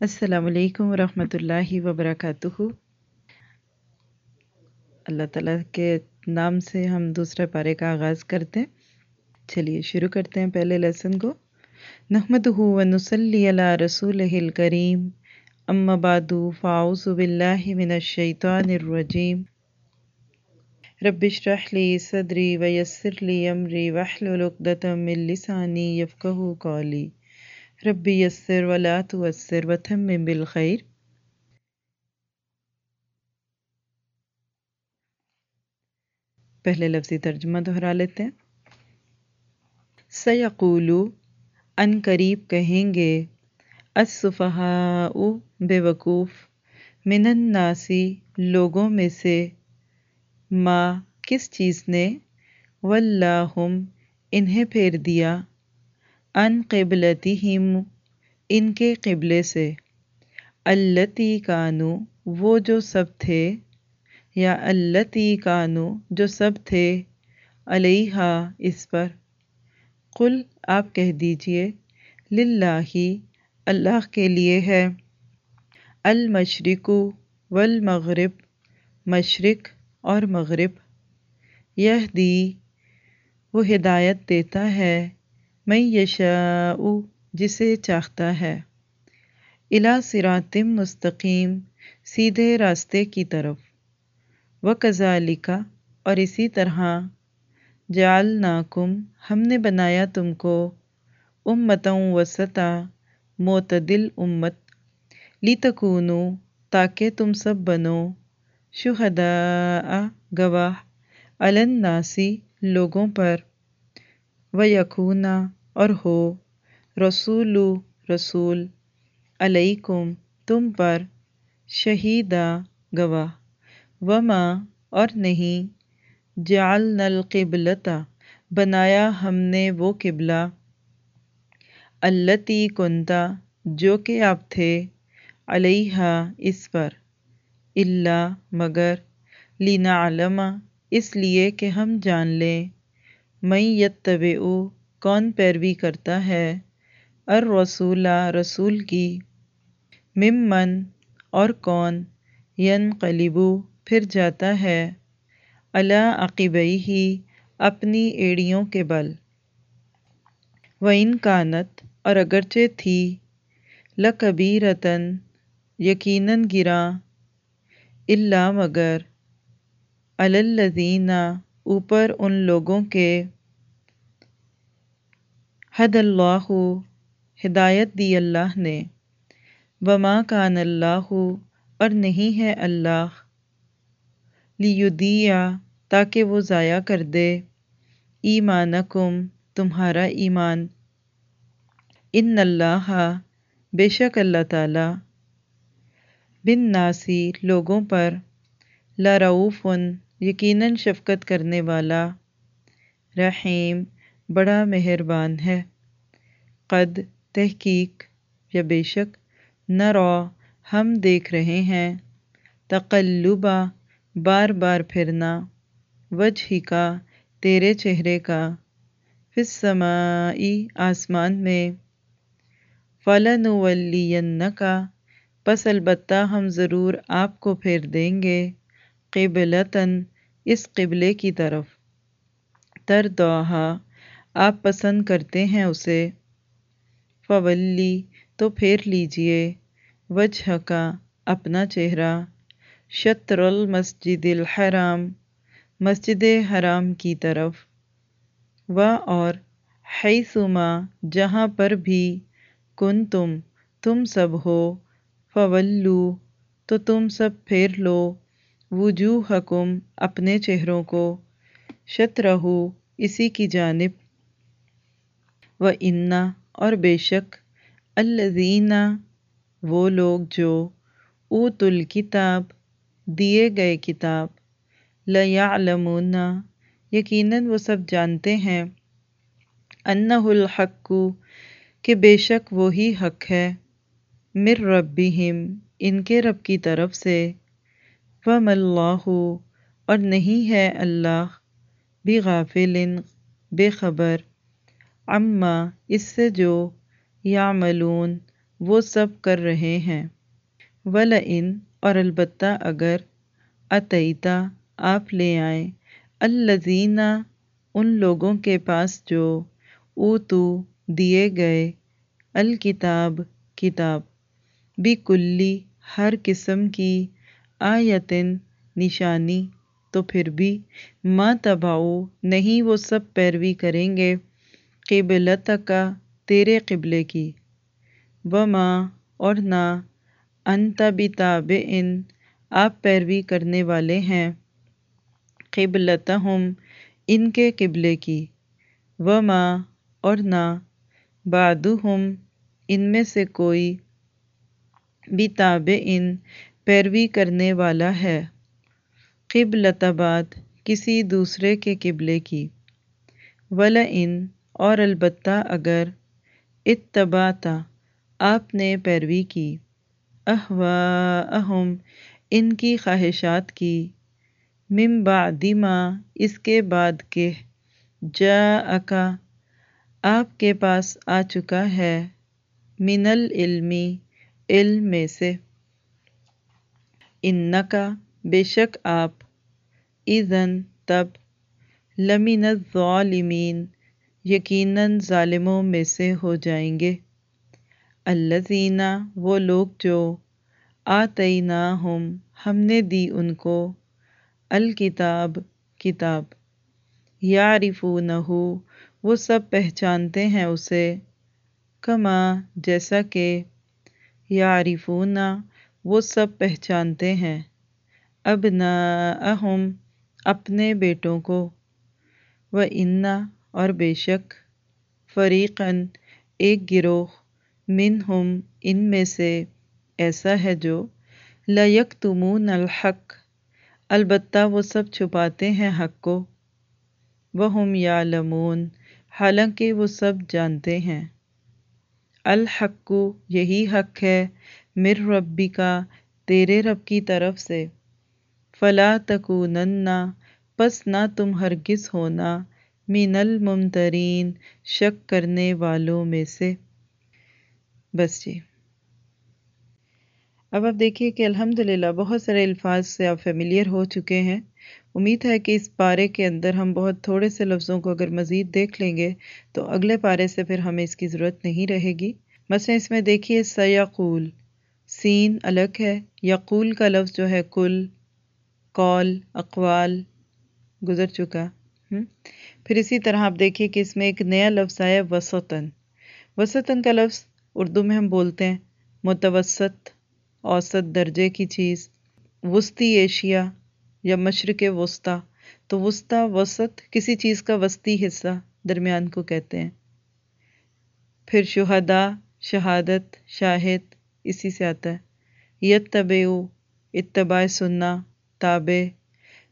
السلام علیکم ورحمۃ اللہ وبرکاتہ اللہ تعالیٰ کے نام سے ہم دوسرے پارے کا آغاز کرتے ہیں۔ چلیے، شروع کرتے ہیں پہلے لیسن کو۔ نحمد و نسلی علی رسول کریم ام بعد فاؤز باللہ من الشیطان الرجیم۔ رب اشرح لی صدری ویسر لی امری واحلل عقدۃ من لسانی یفقهوا قولی۔ ربی یسر ولا توسر وتمم بالخیر پہلے لفظی ترجمہ دہرا لیتے ہیں۔ سیقولو، ان قریب کہیں گے الصفحاء بے وقوف من الناسی لوگوں میں سے ما کس چیز نے، واللہم انہیں پھیر دیا۔ ان قبلتہم، ان کے قبلے سے۔ التی کانو، وہ جو سب تھے، یا التی کانو، جو سب تھے علیہ اس پر۔ قل، آپ کہہ دیجیے، للہ، اللہ کے لیے ہے۔ المشرق والمغرب، مشرق اور مغرب۔ یہ دی وہ ہدایت دیتا ہے۔ میں یشاء، جسے چاہتا ہے۔ الا صراطم مستقیم، سیدھے راستے کی طرف۔ و کذالکا اور اسی طرح۔ جعلناکم، ہم نے بنایا تم کو۔ امتوں وسطا معتدل امت۔ لتکونو تاکہ تم سب بنو۔ شہداء، گواہ۔ الناسی لوگوں پر۔ و یکونا اور ہو رسول رسول، علیکم، تم پر شہیدہ گواہ۔ وما، اور نہیں، جعلنا القبلتا بنایا ہم نے وہ قبلہ۔ التی کنتا، جو کہ آپ تھے علیہ اس پر۔ اللہ مگر لینا علامہ اس لیے کہ ہم جان لیں۔ میں یتبعو کون پیروی کرتا ہے؟ الرسول، رسول کی۔ ممن، اور کون؟ ینقلبو پھر جاتا ہے۔ علا عقبئی ہی اپنی ایڑیوں کے بل۔ وَإِن کانت، اور اگرچہ تھی۔ لکبیرتن، یقیناً گراں اللہ مگر۔ الذین، اوپر ان لوگوں کے۔ حد اللہ ہدایت دی اللہ نے۔ وما کان اللہ اور نہیں ہے اللہ لیدیع تاکہ وہ ضائع کر دے۔ ایمانکم، تمہارا ایمان۔ ان اللہ، بے شک اللہ تعالی۔ بن ناسی لوگوں پر۔ لرعوفن یقیناً شفقت کرنے والا۔ رحیم، بڑا مہربان ہے۔ قد، تحقیق یا بے شک نرا ہم دیکھ رہے ہیں۔ تقلبا بار بار پھرنا، وجہ کا، تیرے چہرے کا۔ فی آسمان میں۔ فَلَنُوَلِّيَنَّكَ پس البتہ ہم ضرور آپ کو پھیر دیں گے۔ قبلتاً، اس قبلے کی طرف۔ تردوہا آپ پسند کرتے ہیں اسے۔ فولی تو پھیر لیجیے وجہ کا اپنا چہرہ۔ شطر المسجد الحرام، مسجد حرام کی طرف۔ و اور حیثما جہاں پر بھی کن تم تم سب ہو۔ فولو، تو تم سب پھیر لو۔ وجوہکم اپنے چہروں کو۔ شطرہو، اسی کی جانب۔ و انا اور بے شک الذین وہ لوگ جو اوت الکتاب، دیے گئے کتاب لیعلمون یقیناً وہ سب جانتے ہیں انہ الحق، کہ بے شک وہی حق ہے مر ربہم، ان کے رب کی طرف سے وَمَا اللہ، اور نہیں ہے اللہ بغافل بے خبر عما اس سے جو یعملون وہ سب کر رہے ہیں۔ وَلَئِن، اور البتہ اگر عطیتا آپ لے آئیں الزینہ ان لوگوں کے پاس جو اوتو دیے گئے، الکتاب، کتاب بھی کلی ہر قسم کی آیتن نشانی، تو پھر بھی ما تباؤ نہیں وہ سب پیروی کریں گے۔ قبلت کا تیرے قبلے کی۔ وما اور نہ انت بتابعن آپ پیروی کرنے والے ہیں۔ قبلتہم ان کے قبلے کی۔ وما اور نہ بعدہم ان میں سے کوئی بتابعن پیروی کرنے والا ہے۔ قبلت بعد کسی دوسرے کے قبلے کی۔ وَلَئِن اور البتہ اگر اتبعتا آپ نے پیروی کی، اہواءہم، ان کی خواہشات کی، من بعد ما، اس کے بعد کہ جاءکا آپ کے پاس آ چکا ہے من العلمی علم میں سے۔ انکا، بے شک آپ، اذن، تب، لمن الظالمین۔ یقیناً ظالموں میں سے ہو جائیں گے۔ الذین، وہ لوگ جو آتیناہم، ہم نے دی ان کو الکتاب، کتاب۔ یعرفونہ وہ سب پہچانتے ہیں اسے۔ کما، جیسا کہ یعرفون، وہ سب پہچانتے ہیں۔ ابناءہم اپنے بیٹوں کو۔ وَإِنَّ اور بے شک فریقاً ایک گروہ منہم ان میں سے ایسا ہے جو لَيَكْتُمُونَ الْحَقَّ، البتہ وہ سب چھپاتے ہیں حق کو۔ وَهُمْ يَعْلَمُونَ حالانکہ وہ سب جانتے ہیں۔ الحق یہی حق ہے مر ربی کا تیرے رب کی طرف سے۔ فلا تکونن پس نہ تم ہرگز ہونا۔ من الممترین، شک کرنے والوں میں سے۔ بس جی۔ اب آپ دیکھیے کہ الحمدللہ بہت سارے الفاظ سے آپ فیملیئر ہو چکے ہیں۔ امید ہے کہ اس پارے کے اندر ہم بہت تھوڑے سے لفظوں کو اگر مزید دیکھ لیں گے تو اگلے پارے سے پھر ہمیں اس کی ضرورت نہیں رہے گی۔ مثلا اس میں دیکھیے سیقول۔ سین الگ ہے۔ یقول کا لفظ جو ہے کل قول اقوال گزر چکا۔ پھر اسی طرح آپ دیکھیے کہ اس میں ایک نیا لفظ آیا وسطن وسطن کا لفظ اردو میں ہم بولتے ہیں، متوسط، اوسط درجے کی چیز۔ وسطی ایشیا یا مشرق وسطی۔ تو وسطی، وسط کسی چیز کا وسطی حصہ درمیان کو کہتے ہیں۔ پھر شہداء شہادت، شاہد، اسی سے آتا ہے۔ یت یتبعو، اتباع سننا تابع۔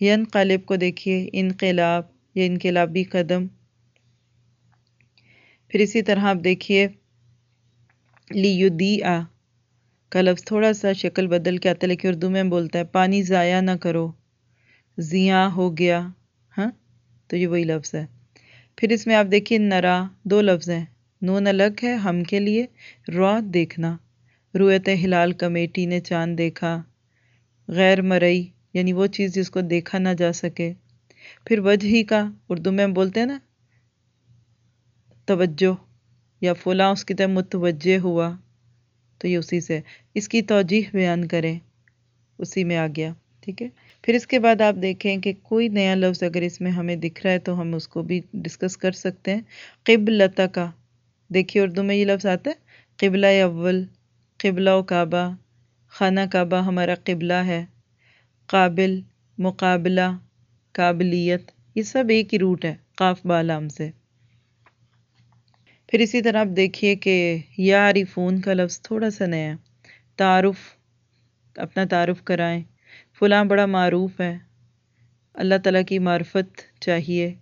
ینقلب کو دیکھیے، انقلاب۔ یا انقلابی قدم۔ پھر اسی طرح آپ دیکھیے لیدیع کا لفظ تھوڑا سا شکل بدل کے آتا ہے، لیکن اردو میں بولتا ہے پانی ضائع نہ کرو، زیاں ہو گیا ہاں؟ تو یہ وہی لفظ ہے۔ پھر اس میں آپ دیکھیے، نرا دو لفظ ہیں۔ نون الگ ہے ہم کے لیے، را دیکھنا۔ رویت ہلال کمیٹی نے چاند دیکھا، غیر مرئی یعنی وہ چیز جس کو دیکھا نہ جا سکے۔ پھر وجہ کا اردو میں ہم بولتے ہیں نا، توجہ، یا فلاں اس کی طرح متوجہ ہوا، تو یہ اسی سے۔ اس کی توجیح بیان کریں، اسی میں آ گیا، ٹھیک ہے؟ پھر اس کے بعد آپ دیکھیں کہ کوئی نیا لفظ اگر اس میں ہمیں دکھ رہا ہے تو ہم اس کو بھی ڈسکس کر سکتے ہیں۔ قبلتا کا، دیکھیے اردو میں یہ لفظ آتا ہے، قبلہ اول، قبلہ و کعبہ، خانہ کعبہ ہمارا قبلہ ہے، قابل، مقابلہ قابلیت، یہ سب ایک ہی روٹ ہے، قاف بالام سے۔ پھر اسی طرح آپ دیکھیے کہ یا عارفون کا لفظ تھوڑا سا نیا تعارف، اپنا تعارف کرائیں۔ فلاں بڑا معروف ہے۔ اللہ تعالیٰ کی معرفت چاہیے۔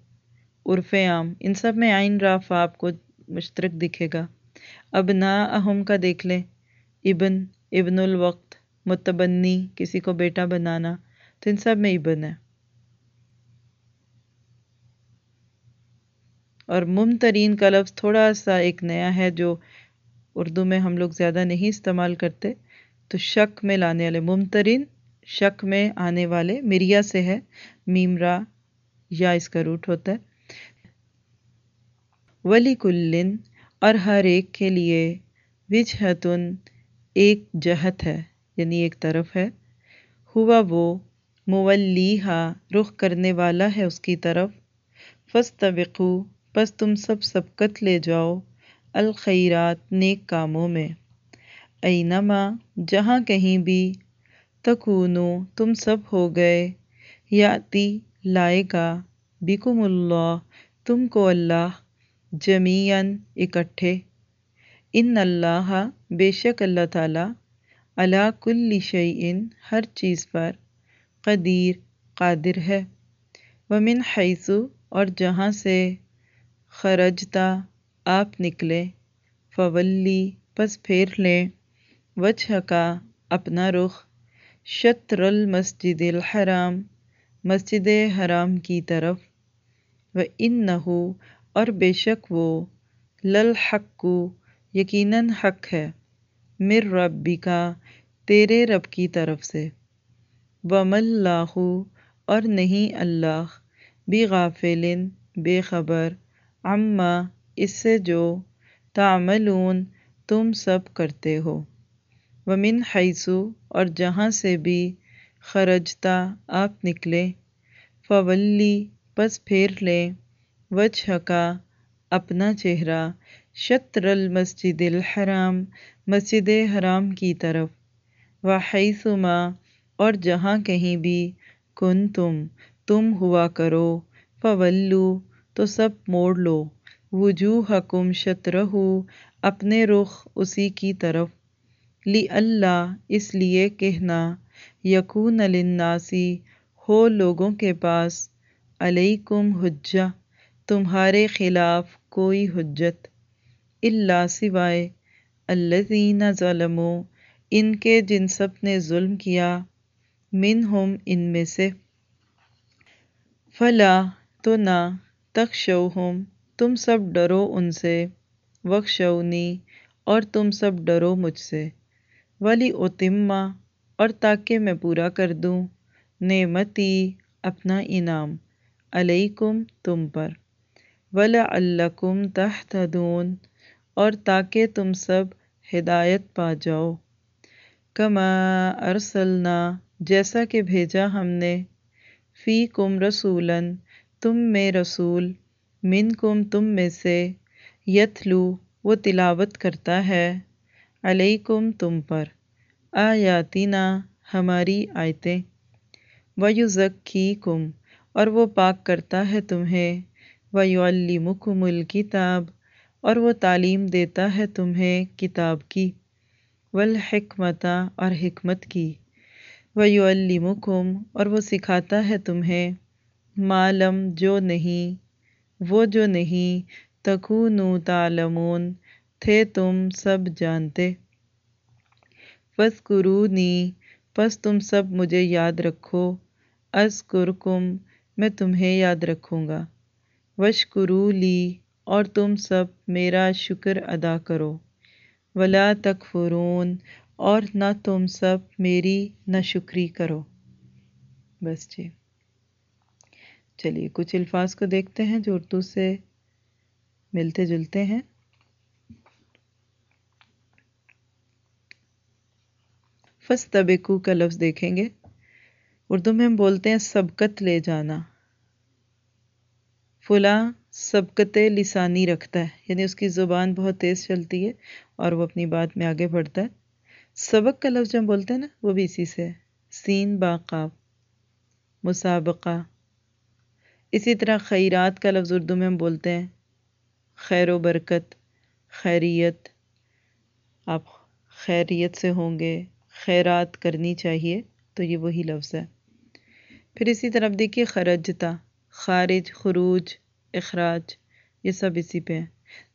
عرف عام۔ ان سب میں آئین راف آپ کو مشترک دکھے گا۔ اب نا اہم کا دیکھ لیں۔ ابن ابن الوقت، متبنی، کسی کو بیٹا بنانا۔ تو ان سب میں ابن ہے۔ اور ممترین کا لفظ تھوڑا سا ایک نیا ہے جو اردو میں ہم لوگ زیادہ نہیں استعمال کرتے، تو شک میں لانے والے ممترن شک میں آنے والے مریا سے ہے، میمرا یا اس کا روٹ ہوتا ہے۔ ولی کلن اور ہر ایک کے لیے وجہتن ایک جہت ہے یعنی ایک طرف ہے۔ ہوا وہ مولیہا رخ کرنے والا ہے اس کی طرف۔ فستبقو پس تم سب سبقت لے جاؤ الخیرات نیک کاموں میں۔ اینما جہاں کہیں بھی تکونو تم سب ہو گئے، یاتی لائے گا بکم اللہ، تم کو اللہ جمیعاً اکٹھے۔ ان اللہ بے شک اللہ تعالیٰ علا کل شعین ہر چیز پر قدیر، قادر ہے۔ ومن حیثو اور جہاں سے خرجتا، آپ نکلے، فولی پس پھیر لیں وجہ کا اپنا رخ، شطر المسجد الحرام، مسجد حرام کی طرف و ان انہو اور بے شک وہ للحق کو یقیناً حق ہے مر ربی کا تیرے رب کی طرف سے وم اللہ اور نہیں اللہ بھی غافل بے خبر عما، اس سے جو تعملون تم سب کرتے ہو۔ ومن حیثو اور جہاں سے بھی خرجتا آپ نکلے، فولی، پس پھیر لیں۔ وجہ کا اپنا چہرہ، شطر المسجد الحرام، مسجد حرام کی طرف۔ وحیثما اور جہاں کہیں بھی کن تم تم ہوا کرو۔ فولو تو سب موڑ لو۔ وجوہکم شطرہو، اپنے رخ اسی کی طرف۔ لی اللہ اس لیے کہنا، یکون للناسی، ہو لوگوں کے پاس۔ علیکم حجہ، تمہارے خلاف کوئی حجت۔ الا سوائے الذین ظلموا، ان کے جن سب نے ظلم کیا، منہم ان میں سے۔ فلا، تو نہ۔ تخشوہم، تم سب ڈرو ان سے، وخشونی، اور تم سب ڈرو مجھ سے۔ ولی اتمہ، اور تاکہ میں پورا کر دوں۔ نعمتی، اپنا انعام۔ علیکم تم پر۔ ولا وَلَعَلَّكُمْ تَهْتَدُونَ اور تاکہ تم سب ہدایت پا جاؤ۔ کما ارسلنا جیسا کہ بھیجا ہم نے۔ فی کم رسولاً تم میں رسول، من کم تم میں سے، یتلو، وہ تلاوت کرتا ہے۔ علیکم تم پر، آیاتنا، ہماری آیتیں۔ وَيُزَكِّيكُمْ اور وہ پاک کرتا ہے تمہیں۔ وَيُعَلِّمُكُمُ الْكِتَابَ اور وہ تعلیم دیتا ہے تمہیں کتاب کی۔ والحکمت، اور حکمت کی۔ وَيُعَلِّمُكُمْ اور وہ سکھاتا ہے تمہیں۔ معلم جو نہیں، وہ جو نہیں، تکونو تعلمون، تھے تم سب جانتے۔ فَذْكُرُونِي پس تم سب مجھے یاد رکھو۔ اذکرکم، میں تمہیں یاد رکھوں گا۔ وشکرو لی، اور تم سب میرا شکر ادا کرو۔ ولا تکفرون، اور نہ تم سب میری نہ شکری کرو۔ بس جی۔ چلیے، کچھ الفاظ کو دیکھتے ہیں جو اردو سے ملتے جلتے ہیں۔ فستبکو کا لفظ دیکھیں گے۔ اردو میں ہم بولتے ہیں سبقت لے جانا۔ فلاں سبقت لسانی رکھتا ہے یعنی اس کی زبان بہت تیز چلتی ہے اور وہ اپنی بات میں آگے بڑھتا ہے۔ سبق کا لفظ جو ہم بولتے ہیں نا، وہ بھی اسی سے ہے۔ سین باقاب مسابقہ۔ اسی طرح خیرات کا لفظ اردو میں ہم بولتے ہیں۔ خیر و برکت، خیریت، آپ خیریت سے ہوں گے، خیرات کرنی چاہیے، تو یہ وہی لفظ ہے۔ پھر اسی طرف دیکھیے خرجتا، خارج، خروج، اخراج، یہ سب اسی پہ ہیں۔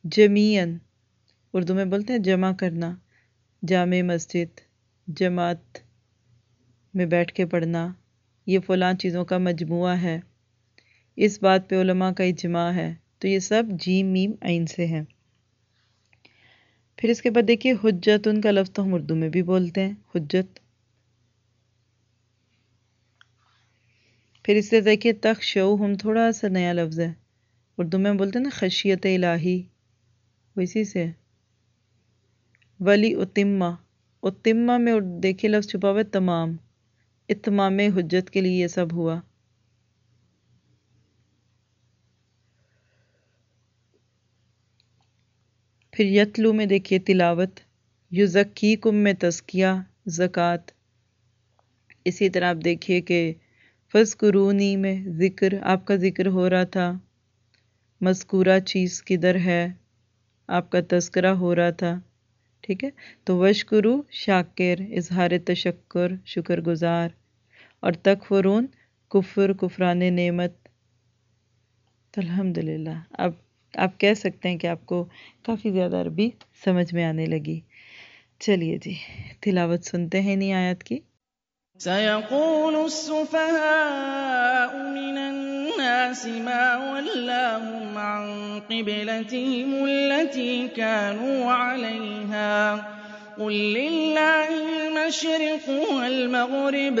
جمیعاً، اردو میں بولتے ہیں جمع کرنا، جامع مسجد، جماعت میں بیٹھ کے پڑھنا، یہ فلاں چیزوں کا مجموعہ ہے۔ اس بات پہ علماء کا اجماع ہے۔ تو یہ سب جیم میم، عین سے ہیں۔ پھر اس کے بعد دیکھیے، حجت، ان کا لفظ تو ہم اردو میں بھی بولتے ہیں۔ حجت۔ پھر اس سے دیکھیے تخشو ہم تھوڑا سا نیا لفظ ہے۔ اردو میں بولتے ہیں نا، خشیت الہی۔ وہ اسی سے ولی اتمہ اتمہ میں دیکھیے، لفظ چھپا ہوا ہے تمام۔ اتمام حجت کے لیے یہ سب ہوا۔ پھر یتلو میں دیکھیے تلاوت، یزکیکم میں تزکیہ، زکوٰۃ۔ اسی طرح آپ دیکھیے کہ فذکرونی میں ذکر، آپ کا ذکر ہو رہا تھا۔ مذکورہ چیز کدھر ہے؟ آپ کا تذکرہ ہو رہا تھا۔ ٹھیک ہے؟ تو وشکرو شاکر، اظہار تشکر، شکر گزار۔ اور تکفرون، کفر، کفران نعمت۔ تو الحمدللہ۔ اب آپ کہہ سکتے ہیں کہ آپ کو کافی زیادہ عربی سمجھ میں آنے لگی۔ چلیے جی تلاوت سنتے ہیں نہیں آیت کی۔ سيقول السفهاء من الناس ما ولاهم عن قبلتهم التي كانوا عليها قل لله المشرق والمغرب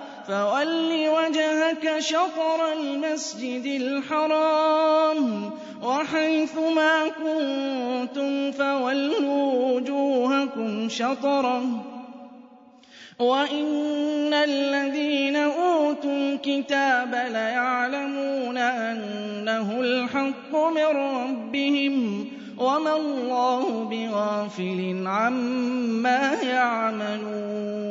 فول وجهك شطر المسجد الحرام وحيث ما كنتم فولوا وجوهكم شطره وإن الذين أوتوا الكتاب ليعلمون أنه الحق من ربهم وما الله بغافل عما يعملون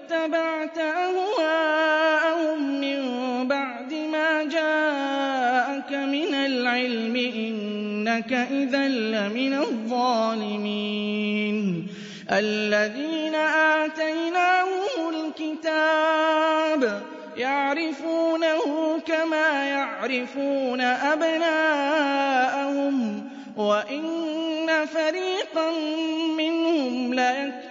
اتبعت أهواءهم من بعد ما جاءك من العلم إنك إذا لمن الظالمين الذين آتيناهم الكتاب يعرفونه كما يعرفون أبناءهم وإن فريقا منهم ليكتمون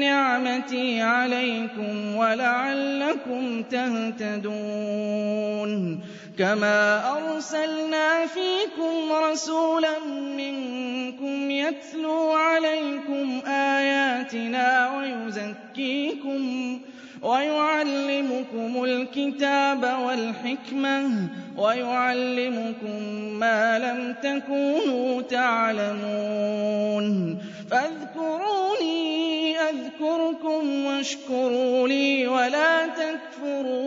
نعمتي عليكم ولعلكم تهتدون. كما أرسلنا فيكم رسولا منكم يتلو عليكم آياتنا ويزكيكم ويعلمكم الكتاب والحكمة ويعلمكم ما لم تكونوا تعلمون. فاذكروني أَذْكُرْكُمْ وَاشْكُرُوا لِي وَلَا تَكْفُرُونِ.